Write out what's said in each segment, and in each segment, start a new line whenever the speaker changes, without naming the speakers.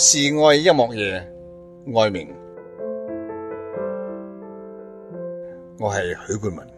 是爱音乐夜，爱明，我系许冠文。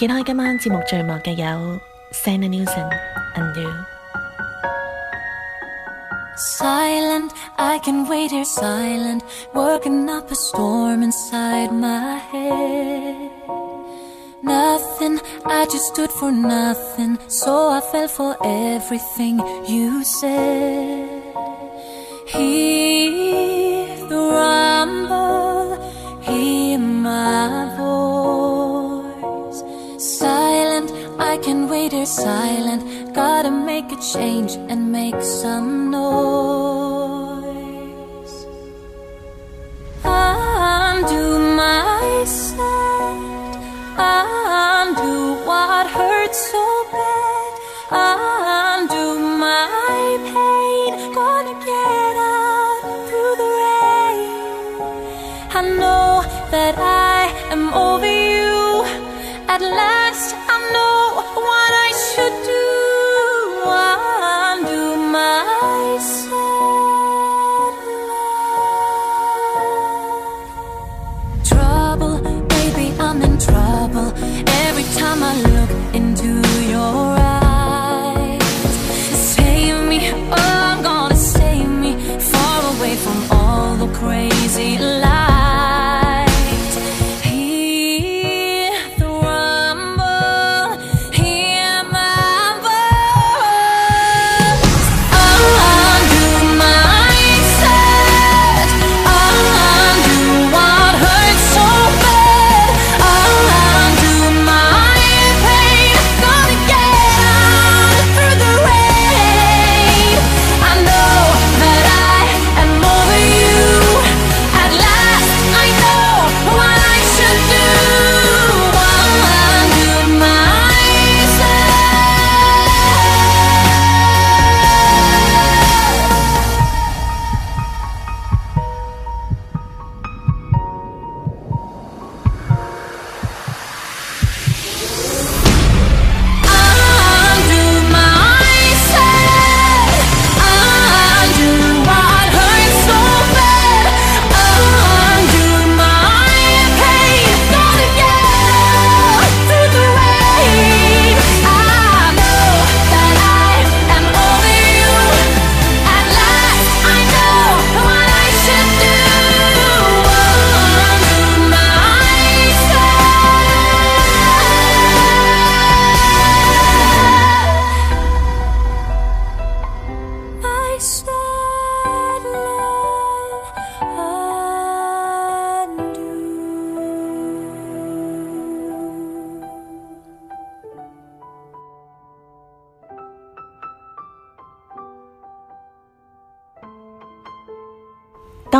揭開今晚節目序幕嘅有 Sandy Newson Undo。
Silent, I can wait here silent, working up a storm inside my head. Nothing, I just stood for nothing, so I fell for everything you said. He silent. Gotta make a change and make some noise.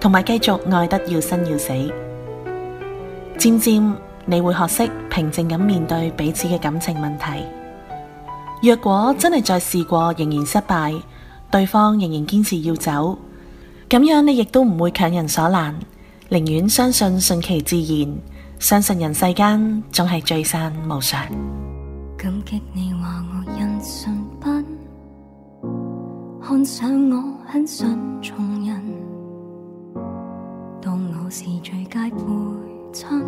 同埋继续爱得要生要死，渐渐你会学识平静咁面对彼此嘅感情问题。若果真系再试过仍然失败，对方仍然坚持要走，咁样你亦都唔会强人所难，宁愿相信顺其自然，相信人世间总系聚散无常。
感激你我我看上很是最佳陪衬，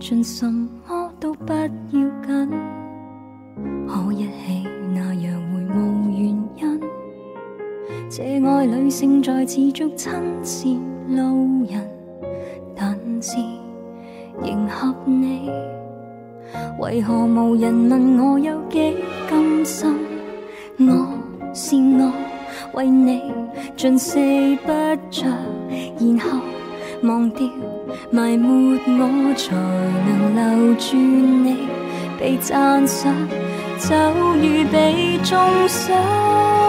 尽什么都不要紧。可一起那样会无原因，这爱侣胜在持续亲善路人，但是仍合你，为何无人问我有几甘心？我是我。为你尽四不着，然后忘掉，埋没我才能留住你。被赞赏，就如被中伤。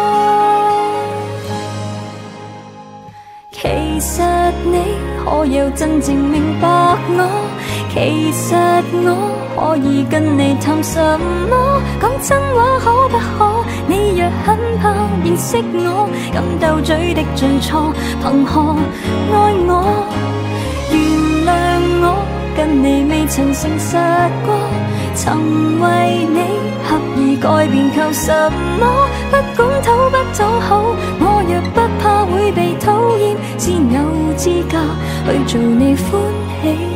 其实你可有真正明白我？其实我可以跟你谈什么？讲真话可不可？你若很怕认识我，敢斗嘴的最初，凭何爱我？原谅我，跟你未曾诚实过。曾为你刻意改变求什么？不管讨不讨好，我若不怕会被讨厌，先有资格去做你欢喜。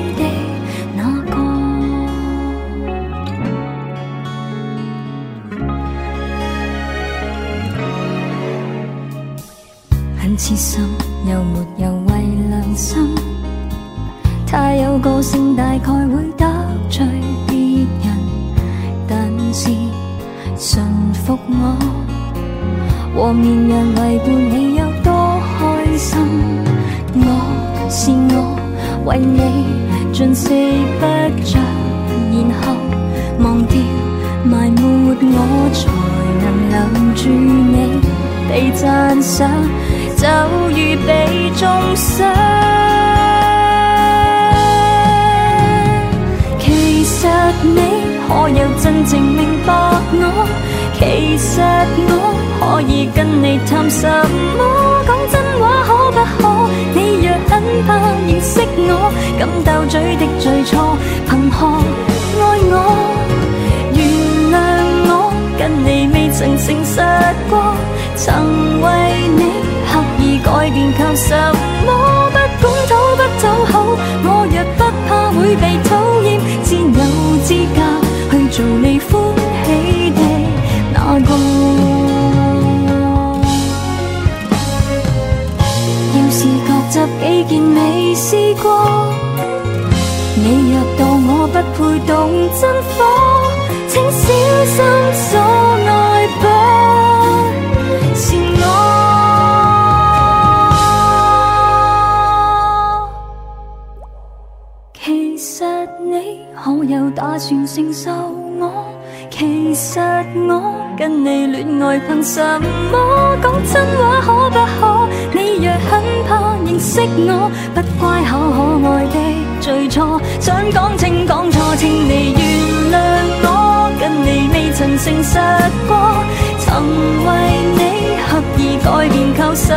什么？讲真话可不可？你若很怕认识我，不乖巧可爱的最初，想讲清讲错，请你原谅我。跟你未曾诚实过，曾为你刻意改变，靠什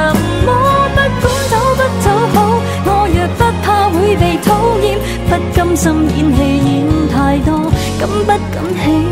么？不管讨不讨好，我若不怕会被讨厌，不甘心演戏演太多，敢不敢？
起？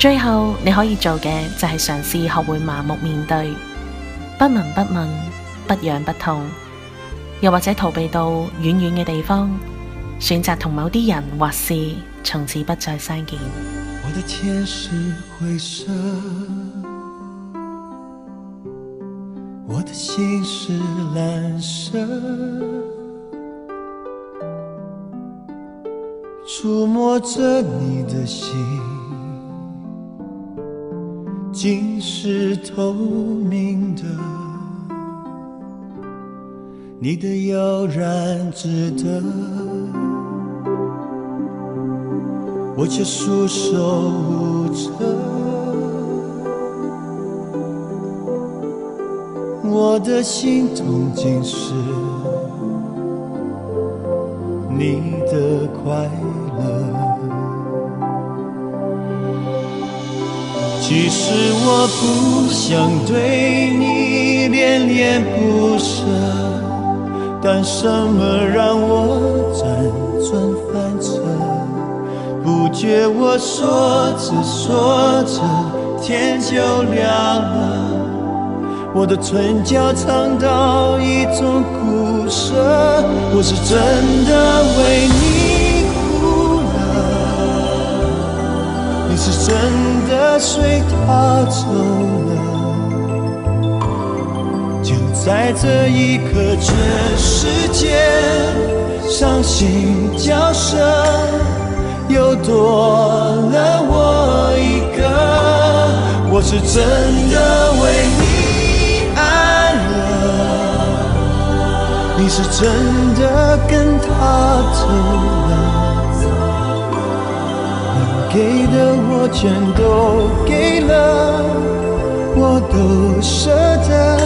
最后，你可以做嘅就系尝试学会麻木面对，不闻不问，不痒不痛，又或者逃避到远远嘅地方，选择同某啲人或事从此不再相
见。竟是透明的，你的悠然自得，我却束手无策，我的心痛竟是你的快。其实我不想对你恋恋不舍，但什么让我辗转反侧？不觉我说着说着天就亮了，我的唇角尝到一种苦涩，我是真的为你。是真的随他走了，就在这一刻，全世界伤心角色又多了我一个。我是真的为你爱了，你是真的跟他走。给的我全都给了，我都舍得，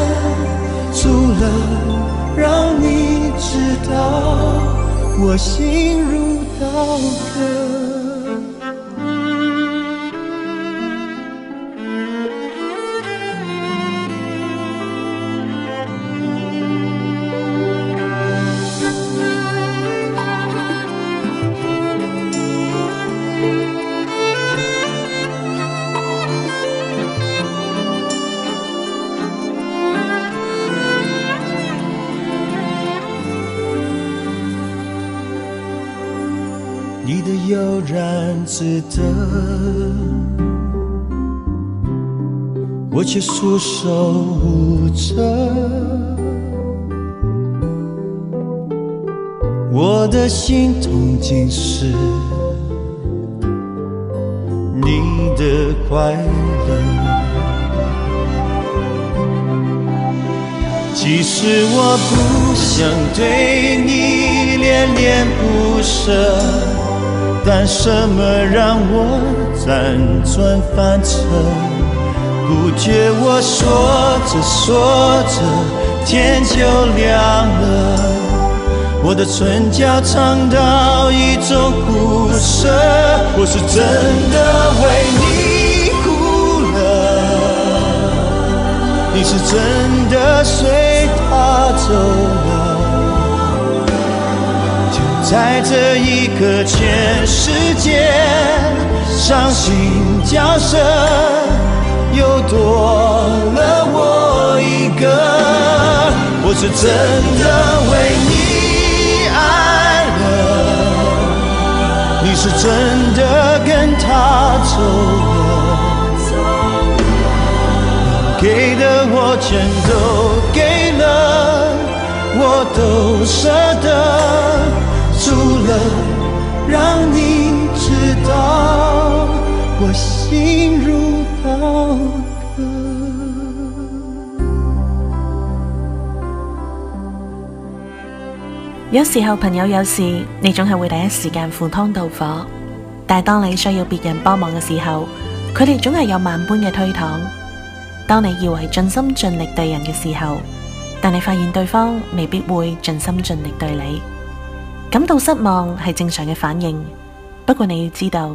除了，让你知道我心如刀割。我却束手无策，我的心痛竟是你的快乐。其实我不想对你恋恋不舍，但什么让我辗转反侧？不觉我说着说着，天就亮了。我的唇角尝到一种苦涩，我是真的为你哭了，你是真的随他走了。就在这一刻，全世界伤心角色。又多了我一个，我是真的为你爱了，你是真的跟他走了，给的我全都给了，我都舍得，除了让你知道我心如。
有时候朋友有事，你总系会第一时间赴汤蹈火；但系当你需要别人帮忙嘅时候，佢哋总系有万般嘅推搪。当你以为尽心尽力对人嘅时候，但你发现对方未必会尽心尽力对你，感到失望系正常嘅反应。不过你要知道。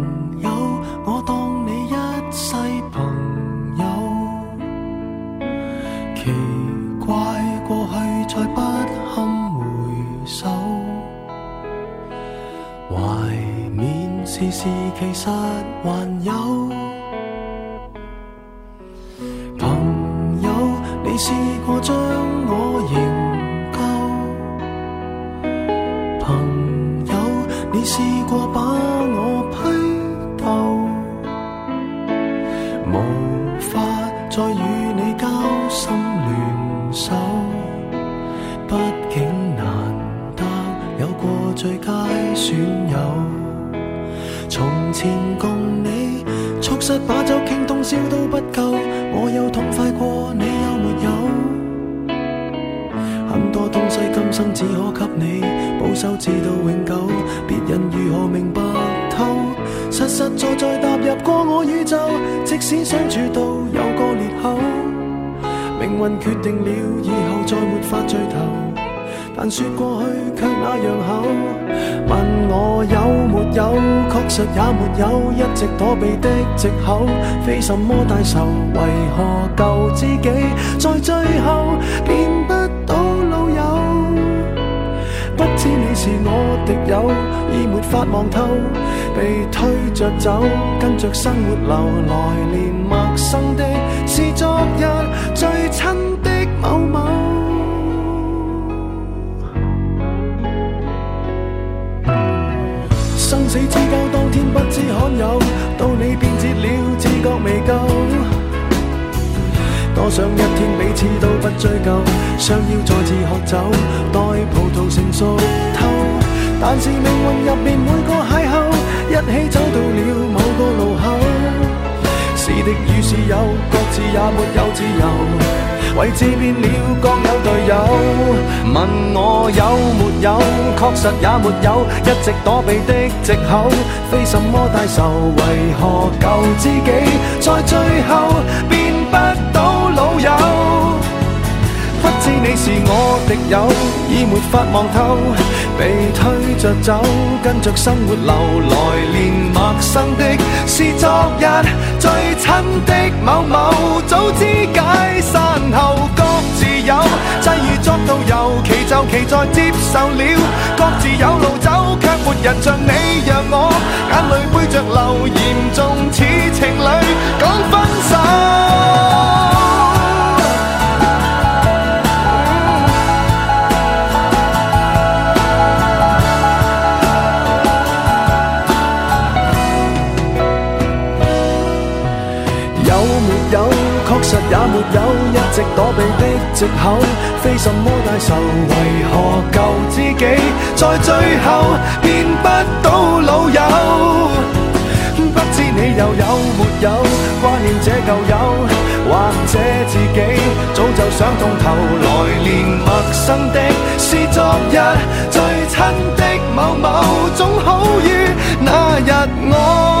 事
事其实还有朋友，你试过将我营救？朋友，你试过把我批斗？无法再与你交心联手，毕竟难得有过最佳损友。从前共你促膝把酒倾通宵都不够，我有痛快过你有没有？很多东西今生只可给你保守，直到永久。别人如何明白透？实实在在踏入过我宇宙，即使相处到有个裂口，命运决定了以后再没法聚头。但说过去却那样厚，问我有没有，确实也没有，一直躲避的藉口，非什么大仇，为何旧知己在最后变不到老友？不知你是我敌友，已没法望透，被推着走，跟着生活流，来年陌生的是昨日最亲的某某。死之交当天不知罕有，到你变节了，自觉未够。多想一天彼此都不追究，想要再次喝酒，待葡萄成熟透。但是命运入面每个邂逅，一起走到了某个路口，是敌与是友，各自也没有自由。位置变了，各有队友。问我有没有，确实也没有，一直躲避的藉口，非什么大仇。为何旧知己在最后变不到老友？不知你是我敌友，已没法望透。被推着走，跟着生活流，来年陌生的，是昨日最亲的某某。早知解散后各自有，际遇捉到由其就其在接受了，各自有路走，却没人像你让我眼泪背着流，严重似情侣讲分手。其实也没有一直躲避的借口，非什么大仇，为何旧知己在最后变不到老友？不知你又有没有挂念这旧友，或者自己早就想通透。来年陌生的，是昨日最亲的某某，总好于那日我。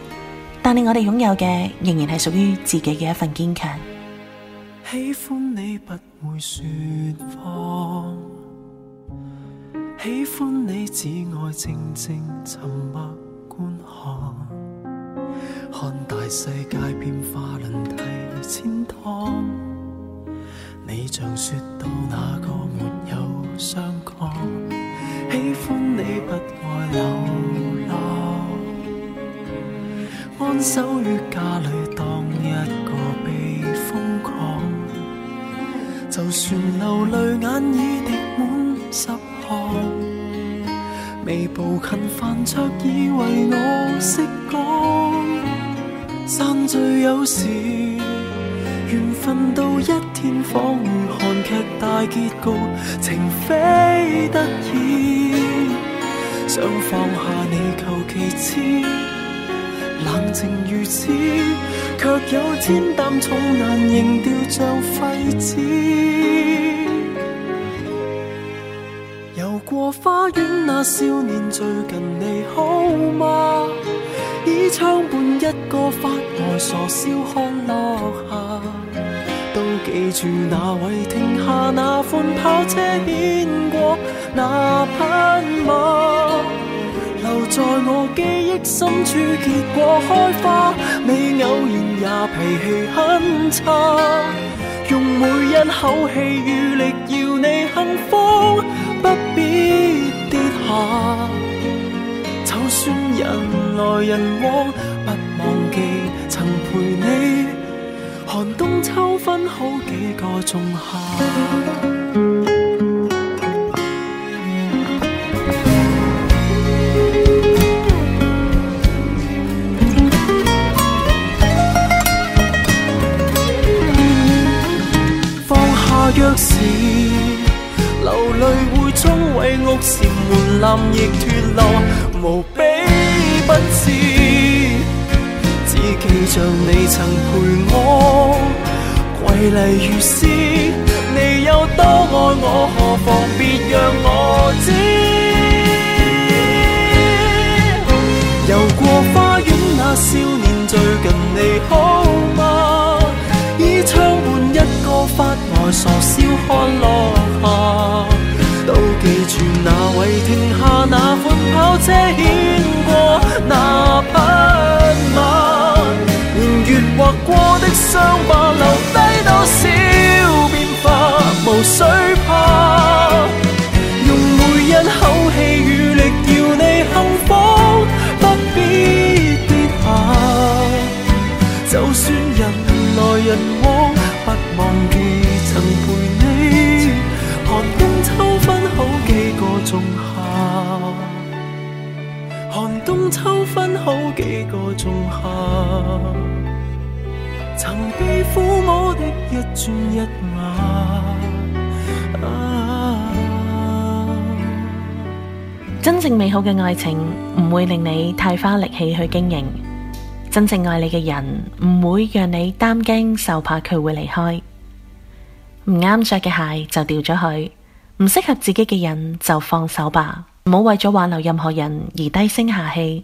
但系我哋拥有嘅，仍然系属于自己嘅一份坚强。
喜欢你不会说谎，喜欢你只爱静静沉默观看，看大世界变化轮替千趟，你像说到那个没有相抗？喜欢你不爱流浪。安守于家里，当一个被风港。就算流泪眼已滴满十行，未步近烦，桌以为我识讲。散聚有时，缘分到一天，仿如韩剧大结局，情非得已，想放下你，求其次。冷靜如此，卻有天淡重难仍掉像廢紙。遊過花園那少年最近你好嗎？倚窗畔一個發呆傻笑看落霞。都記住那位停下那款跑車，牵過那匹馬。在我記憶深處，結果開花。你偶然也脾氣很差，用每一口氣餘力要你幸福，不必跌下。就算人來人往，不忘記曾陪你寒冬秋分好幾個仲夏。流淚会冲毁屋檐，門槛亦脱落，無比不智。只記着你曾陪我，瑰麗如詩。你有多愛我，何妨別讓我知。遊過花園那少年，最近你好嗎？傻笑看落霞，都记住那位停下，那款跑车牵过那匹马。年月划过的伤疤，留低多少变化，无需怕。用每一口气与力，要你幸福，不必跌下，就算人来人往。分好曾父母的一一
真正美好嘅爱情唔会令你太花力气去经营。真正爱你嘅人唔会让你担惊受怕，佢会离开。唔啱着嘅鞋就掉咗去，唔适合自己嘅人就放手吧。唔好为咗挽留任何人而低声下气。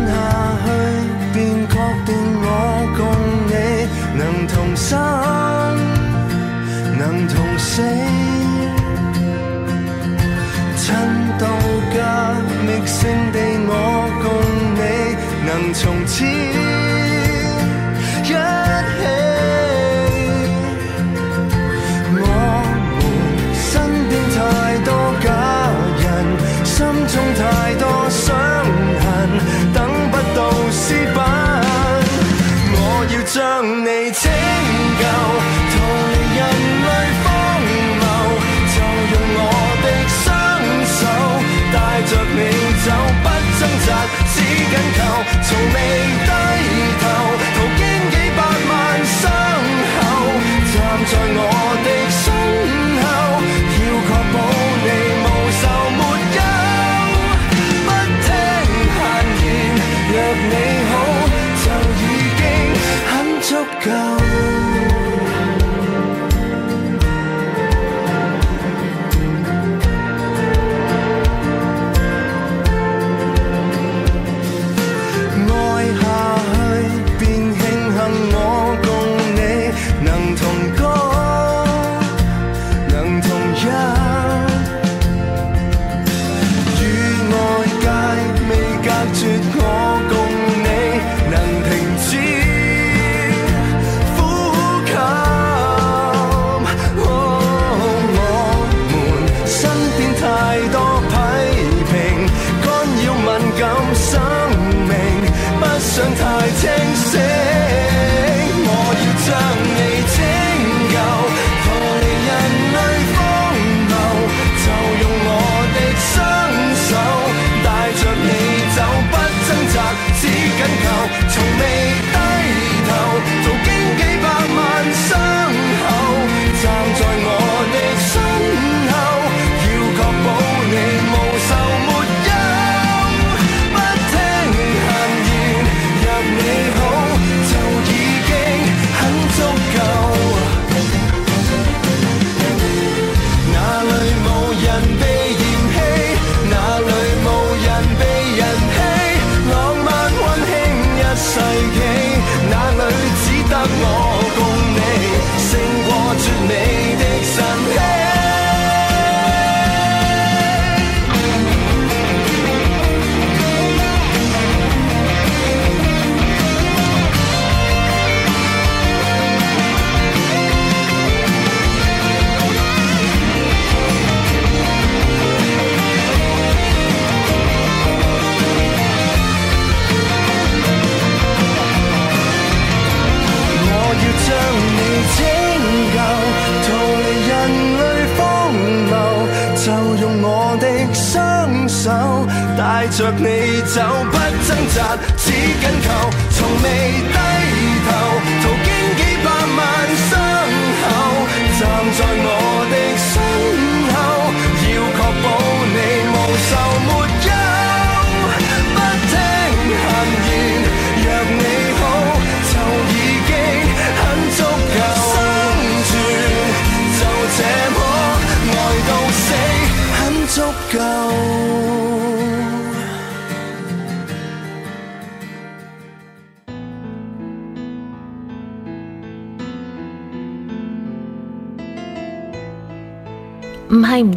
我
共你能同生，能同死。亲到革觅圣地，我共你能从此一起。我们身边太多假人，心中太多。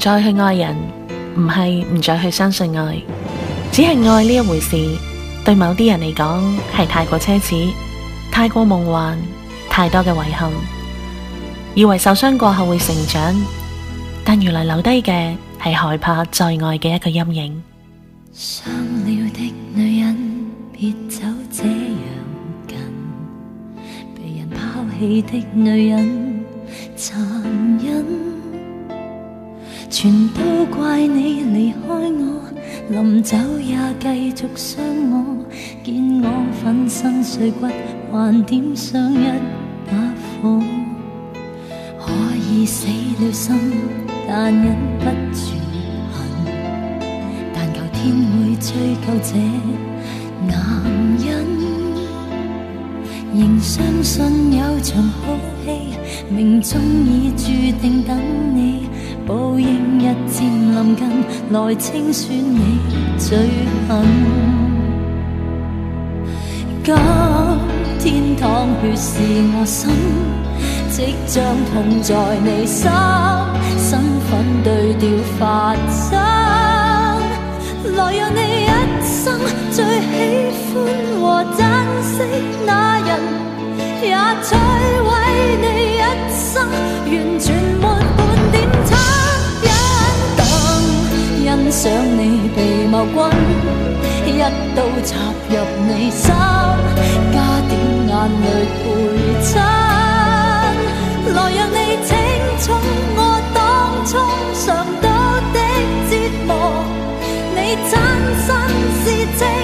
再去爱人，唔系唔再去相信爱，只系爱呢一回事，对某啲人嚟讲系太过奢侈，太过梦幻，太多嘅遗憾。以为受伤过后会成长，但原来留低嘅系害怕再爱嘅一个阴影。
伤了的女人，别走这样近，被人抛弃的女人。全都怪你离开我，临走也继续伤我，见我粉身碎骨，还点上一把火。可以死了心，但忍不住恨，但求天会追究这男人。仍相信有场好戏，命中已注定等你。报应日渐临近，来清算你最行。今天淌血是我心，即将痛在你心。身份对调发生，来让你一生最喜欢和珍惜那人，也摧毁你一生，完全没。欣赏你被谋君一刀插入你心，加点眼泪陪衬，来让你清楚我当初尝到的折磨。你真心是
正。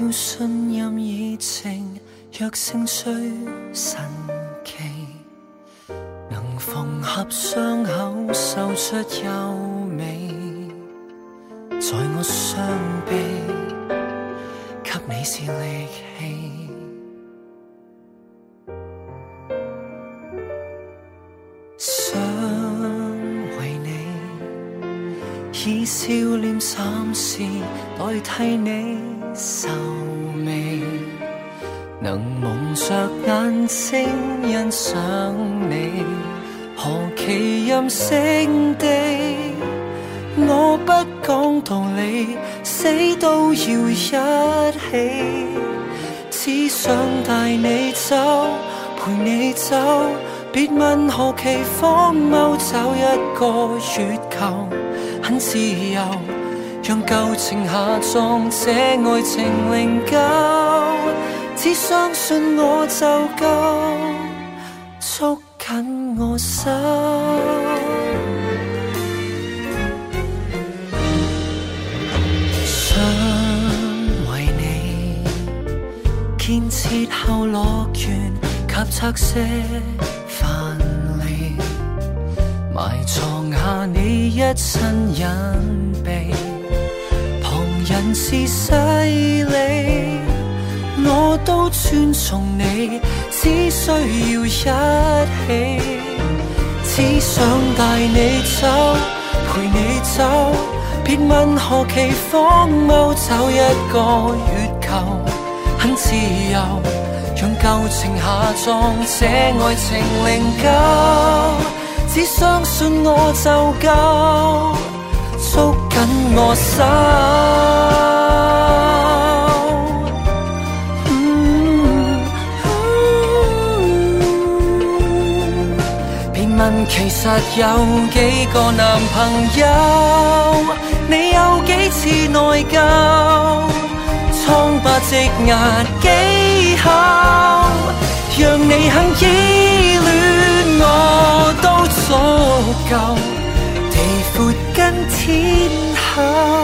要信任热情，若胜最神奇，能缝合伤口，绣出优美，在我伤悲，给你是力气。想为你，以笑脸暂时代替你。愁眉，能蒙着眼睛欣赏你，何其任性地，我不讲道理，死都要一起，只想带你走，陪你走，别问何其荒谬，找一个月球，很自由。让旧情下葬，这爱情灵柩，只相信我就够，捉紧我手。想为你建设后乐园，及拆卸藩篱，埋藏下你一身隐秘。人是犀利，我都尊重你，只需要一起，只想带你走，陪你走，别问何其荒谬，找一个月球很自由，让旧情下葬，这爱情灵九，只相信我就够，捉紧我手。其实有几个男朋友，你有几次内疚？苍白积压几口，让你肯依恋我都足够，地阔跟天厚。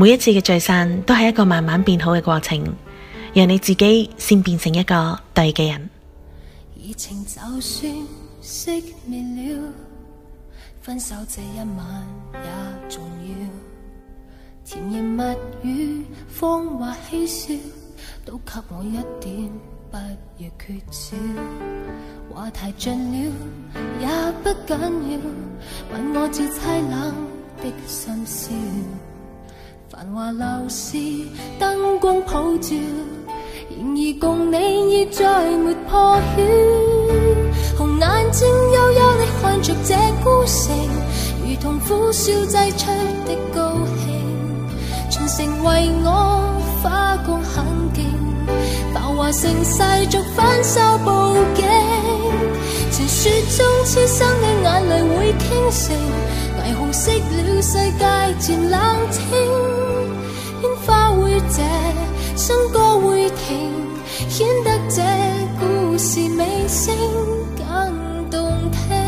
每一次嘅聚散都系一个慢慢变好嘅过程，让你自己先变成一个对嘅人。
以情就算熄灭了，分手这一晚也重要。甜言蜜语、谎话嬉笑，都给我一点不要缺少。话题尽了也不紧要，问我至凄冷的心笑。繁华闹市，灯光普照，然而共你已再没破晓。红眼睛幽幽的看着这孤城，如同苦笑挤出的高兴，全城为我花光狠劲，繁华盛世逐反手布景。雪中痴心的眼泪会倾城，霓虹熄了，世界渐冷清，烟花会谢，笙歌会停，显得这故事尾声更动听。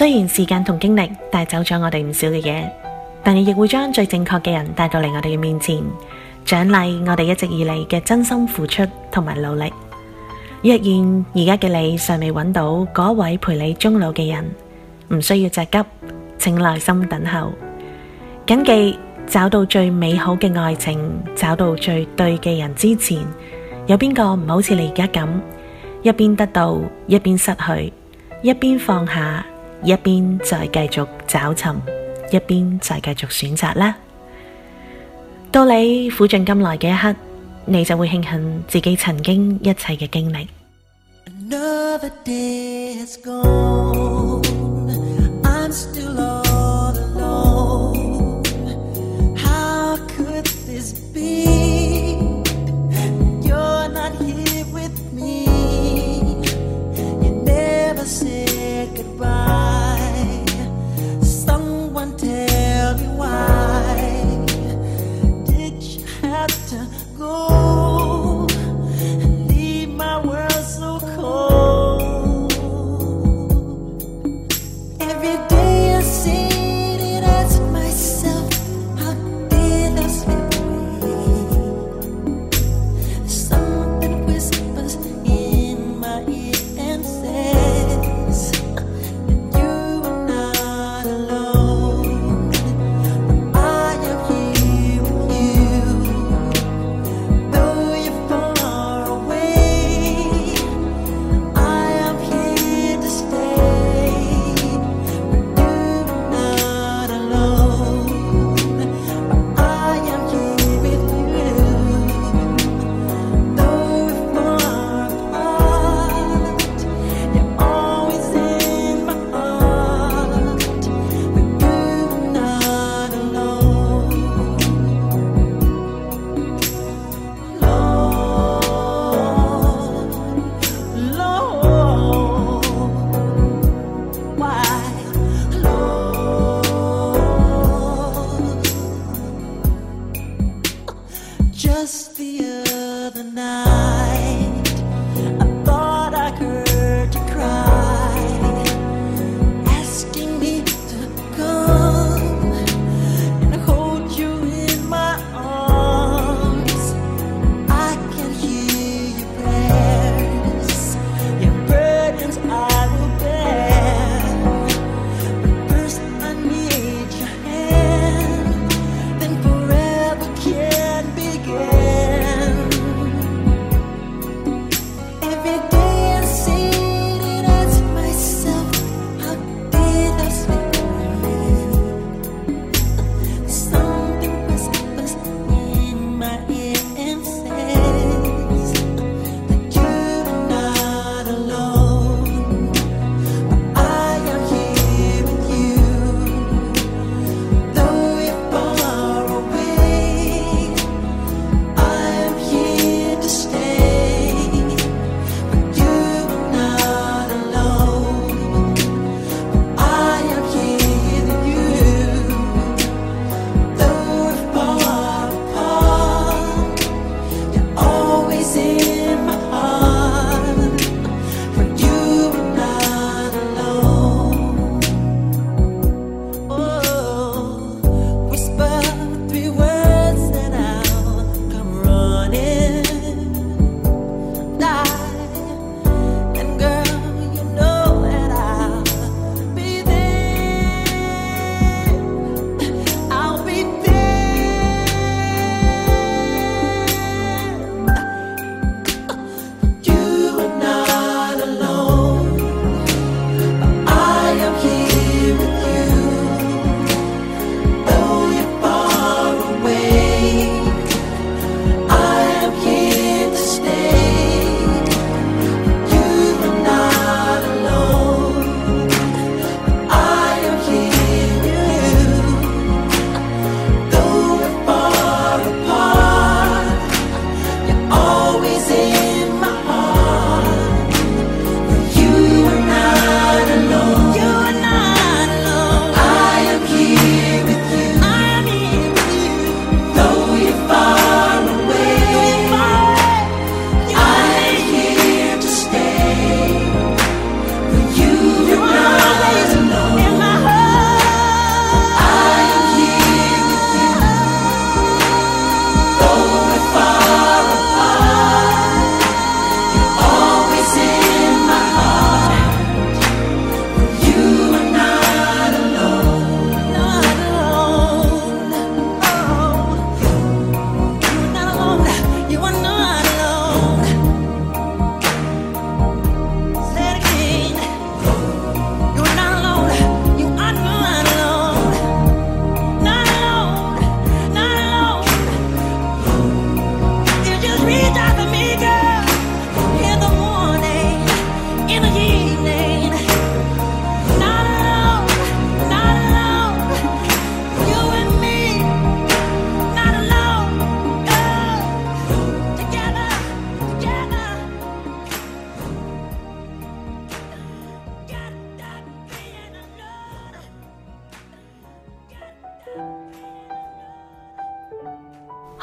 虽然时间同经历带走咗我哋唔少嘅嘢，但你亦会将最正确嘅人带到嚟我哋嘅面前，奖励我哋一直以嚟嘅真心付出同埋努力。若然而家嘅你尚未揾到嗰位陪你终老嘅人，唔需要着急，请耐心等候。谨记找到最美好嘅爱情，找到最对嘅人之前，有边个唔好似你而家咁一边得到一边失去，一边放下。一边再继续找寻，一边再继续选择啦。到你苦尽甘来嘅一刻，你就会庆幸自己曾经一切嘅
经历。go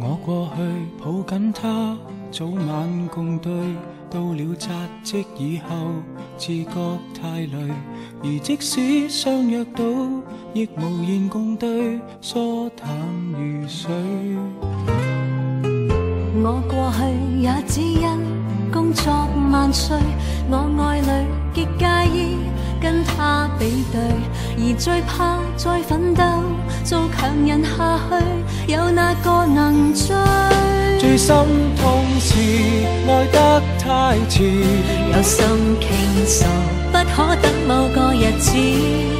我过去抱紧他，早晚共对。到了扎职以后，自觉太累。而即使相约到，亦无言共对，疏淡如水。
我过去也只因工作万岁，我爱侣极介意。跟他比对，而最怕再奋斗做强人下去，有哪个能追？
最心痛是爱得太迟，
有心倾诉，不可等某个日子。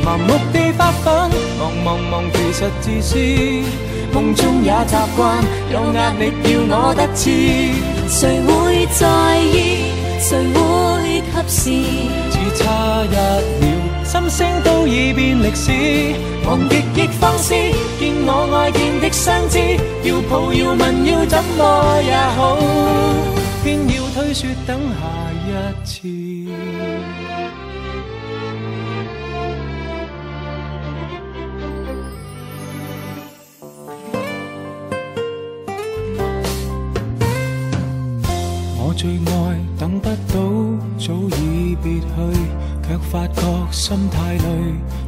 盲目地发奋，忙忙忙，其实自私。梦中也习惯，有压力要我得志，
谁会在意？谁会？及时，
只差一秒，心声都已变历史。忘极亦方思，见我爱见的相知，要抱要问要怎么也好，偏要推说等下一次。最爱等不到，早已别去，却发觉心太累，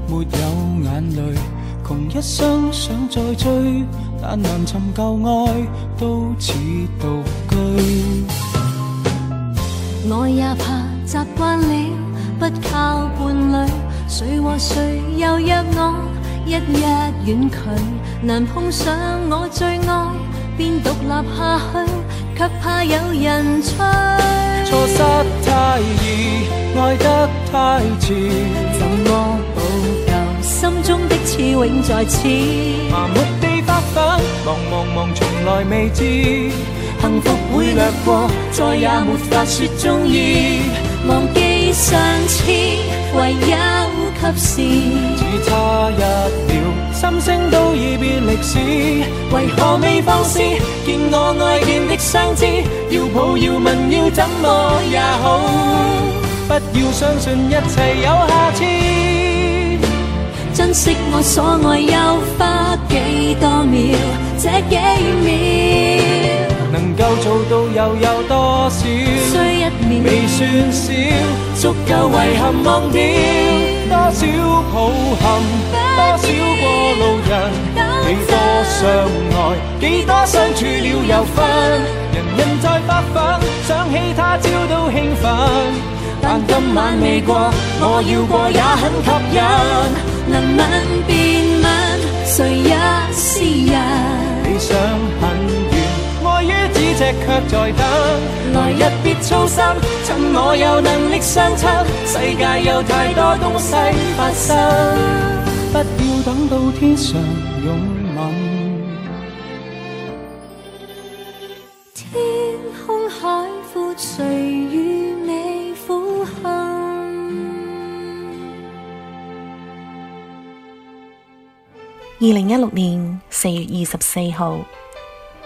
没有眼泪。穷一生想再追，但难寻旧爱，都似独居。
我也怕习惯了不靠伴侣，谁和谁又约我一一远去，难碰上我最爱，便独立下去。却怕有人吹，
错失太易，爱得太迟，
怎么补救？心中的刺永在此，
麻木地发奋，忙忙忙，从来未知
幸福会掠过，再也没法说中意，忘记上次，唯有及时，
只差一秒。心声都已变历史，为何未放肆？见我爱见的相知，要抱要问要怎么也好？不要相信一切有下次，
珍惜我所爱又花几多秒？这几秒
能够做到又有多少？
虽一面
未算少，足够遗憾忘掉。多少抱憾，多少过路人，几多相爱，几多相处了又分。人人在发奋，想起他朝都兴奋。
但今晚未过，我要过也很吸引。能吻便吻，谁也是人。
却在等
来日别操心
趁我有能力相亲世界有太多东西发生不要等到天上勇猛
天空海阔谁与你呼喊
二零一六年四月二十四
号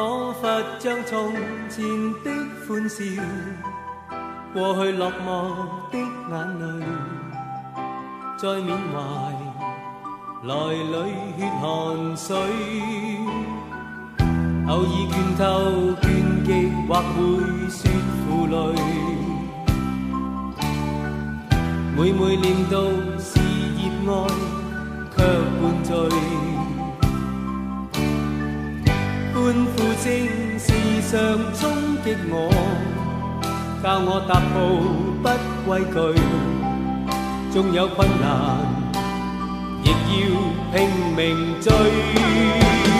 仿佛将从前的欢笑，过去落寞的眼泪，再缅怀来里血汗水。偶尔拳头倦极，或会说负累，每每念到是热爱，却伴醉。欢呼声时常冲击我，教我踏步不畏惧。纵有困难，亦要拼命追。